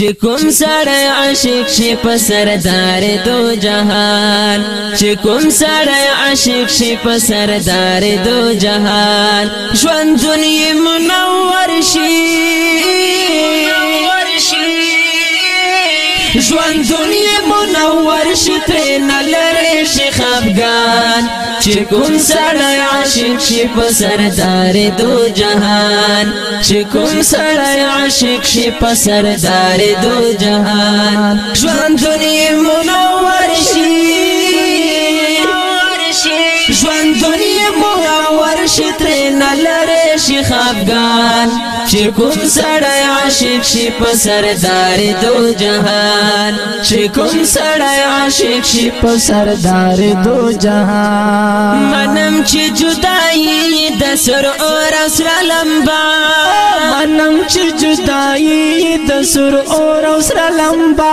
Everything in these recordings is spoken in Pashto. چې کوم سړی عاشق شي په سردار دو جهان چې کوم سړی عاشق شي په سردار دو جهان ژوند دنیا منور شي ورشي ترين لرش خفقان چکم سڑای عاشق شی پسردار دو جهان چکم سڑای عاشق شی سردار دو جهان جوان دنیا منور شي جوان دنیا منور شی ترین لرش خفقان چې کوم سړی عاشق شي په سردار دو جهان چې کوم سړی عاشق شي په سردار دو جهان منم چې جدائی د سر اور سر لمبا منم چې جدائی د سر اور سر لمبا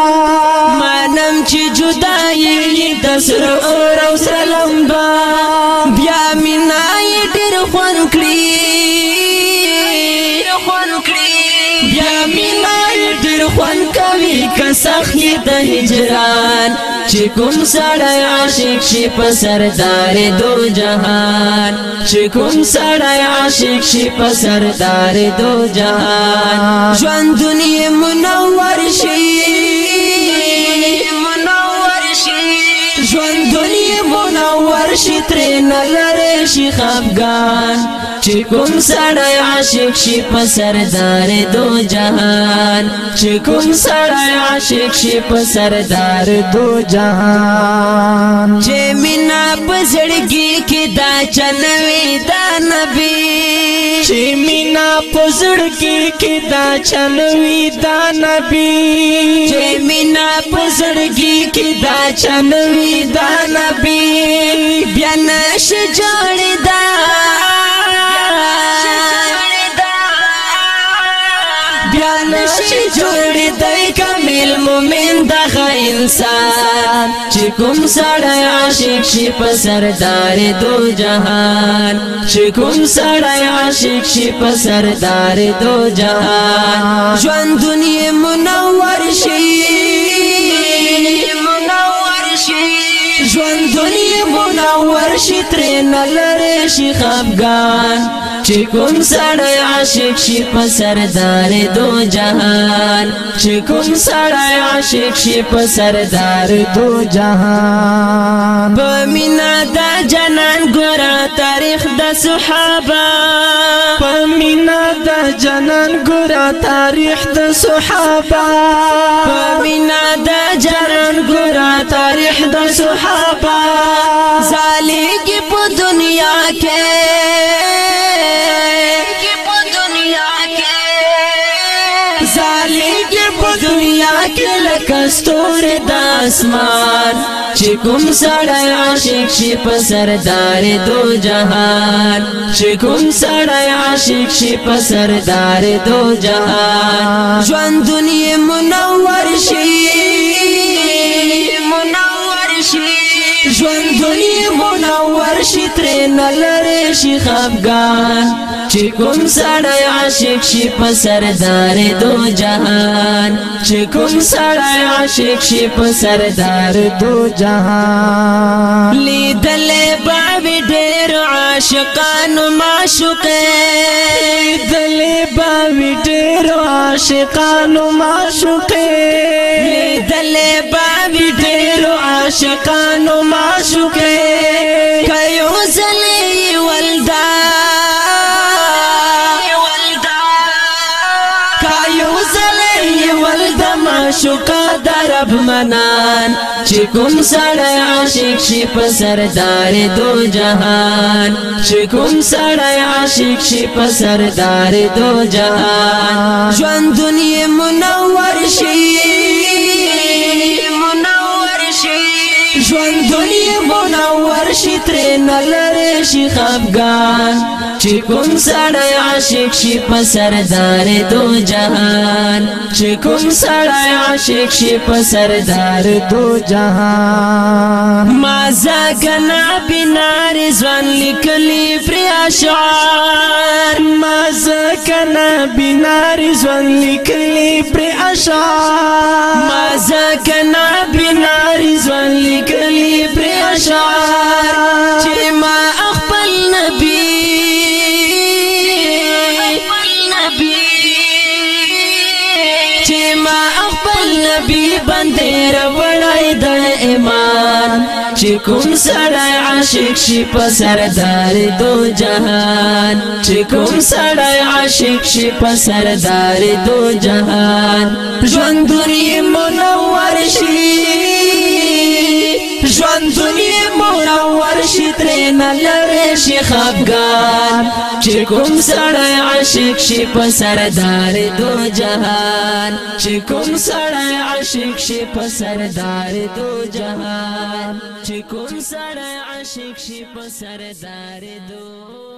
منم چې جدائی د سر اور سر لمبا بیا مینای ډیر خوان کړی خوان کوي که سخی د هجران چې کوم سړی عاشق شي په سردار دو جهان چې کوم سړی عاشق شي په سردار دو جهان ژوند دنیا منور شي ژوند دنیا منور شي تر نه لری شي خفګان چې کوم سړی عاشق شي په سردار دو جهان چې کوم سړی عاشق شي په سردار دو جهان چې مینا پزړګي کې دا چنوي دا نبی چې مینا پزړګي کې دا چنوي دا نبی چې مینا پزړګي کې دا چنوي دا نبی بیا نش جوړ دا بیا نشي جوړې دای کامل مومن دغه انسان چې کوم سړی عاشق شي په سردار دو جهان چې کوم سړی عاشق شي په سردار دو جهان ژوند دنیا منور شي منور شي ژوند دنیا منور شي تر نلری شي خفغان چې کوم سړی عاشق شي په سردار دو جهان چې کوم سړی عاشق شي په سردار دو جهان په دا د جنان ګورا تاریخ د صحابه په دا د جنان ګورا تاریخ د صحابه په دا د جنان ګورا تاریخ د صحابه زالګي په دنیا کې ستور د اسمان چې کوم سړی عاشق شي په سردار دو جهان چې کوم سړی عاشق شي په سردار دو جهان ژوند دنیا منور شي منور شي ژوند دنیا منور شي تر نلری شي خفګان کوم سړی عاشق شي په سردار دو جهان چې کوم سړی عاشق شي په سردار دو جهان لیدل به ډېر عاشقان معشوقې لیدل به ډېر عاشقان معشوقې لیدل به ډېر عاشقان معشوقې معشوق د رب منان چې کوم سړی عاشق شي په سردار دو جهان چې کوم سړی عاشق شي په سردار دو جهان ژوند دنیا منور شي منور شي ژوند دنیا منور شي تر نلری شي خفګان چې کوم سړی عاشق شي په سردار دو جهان چې کوم سړی عاشق شي په سردار دو جهان ما زګنا بنار ځوان لیکلی پر اشعار ما زګنا بنار ځوان لیکلی پر اشعار ما زګنا بنار ځوان لیکلی پر اشعار چې ما ما خپل نبی باندې راوړای د ایمان چې کوم سړی عاشق شي په سردار دو جهان چې کوم سړی عاشق شي په سردار دو جهان ژوند دنیا منور شي ژوند دنیا لار شي تر نه لار شي خفګان چې کوم سړی عاشق شي په سردار دو جهان چې کوم سړی عاشق شي په سردار دو جهان چې کوم سړی عاشق شي په سردار دو